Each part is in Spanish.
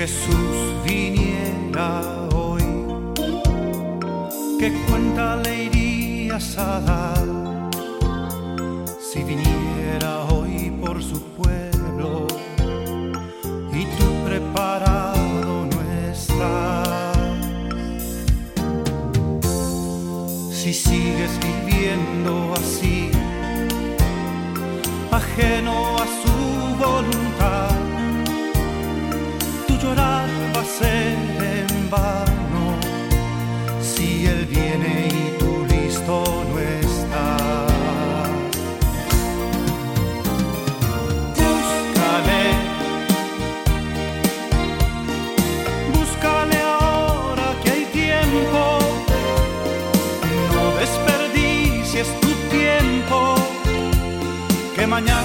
Jesús viniera hoy, ¿qué cuenta le irías a dar si viniera hoy por su pueblo y tú preparado no estás? Si sigues viviendo así, ajeno a su voluntad,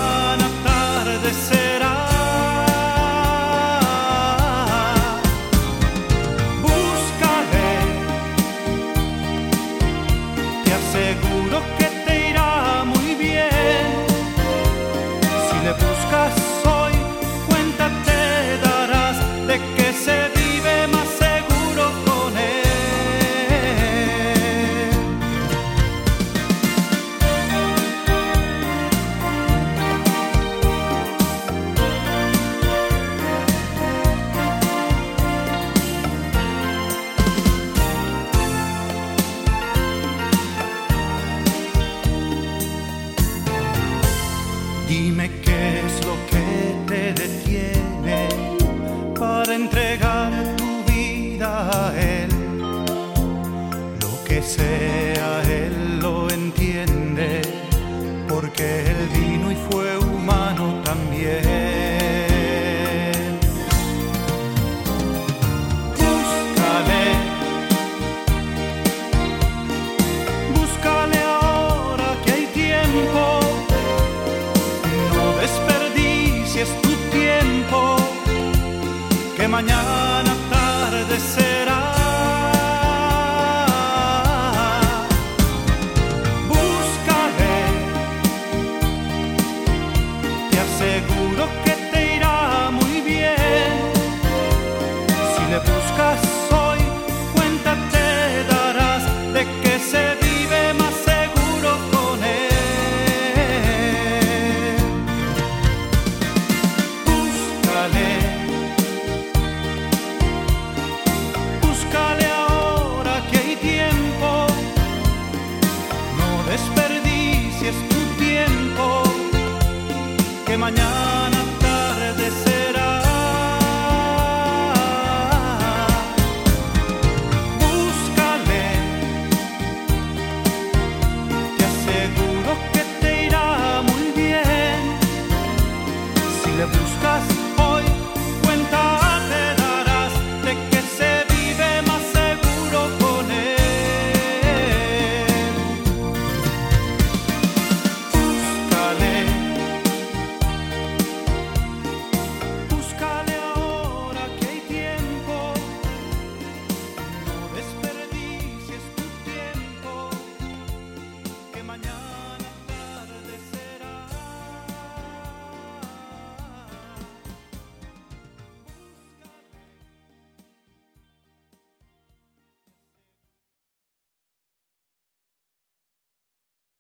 mañana atardecerá. sea Él lo entiende, porque Él vino y fue humano también. Búscale, búscale ahora que hay tiempo, no desperdicies tu tiempo, que mañana...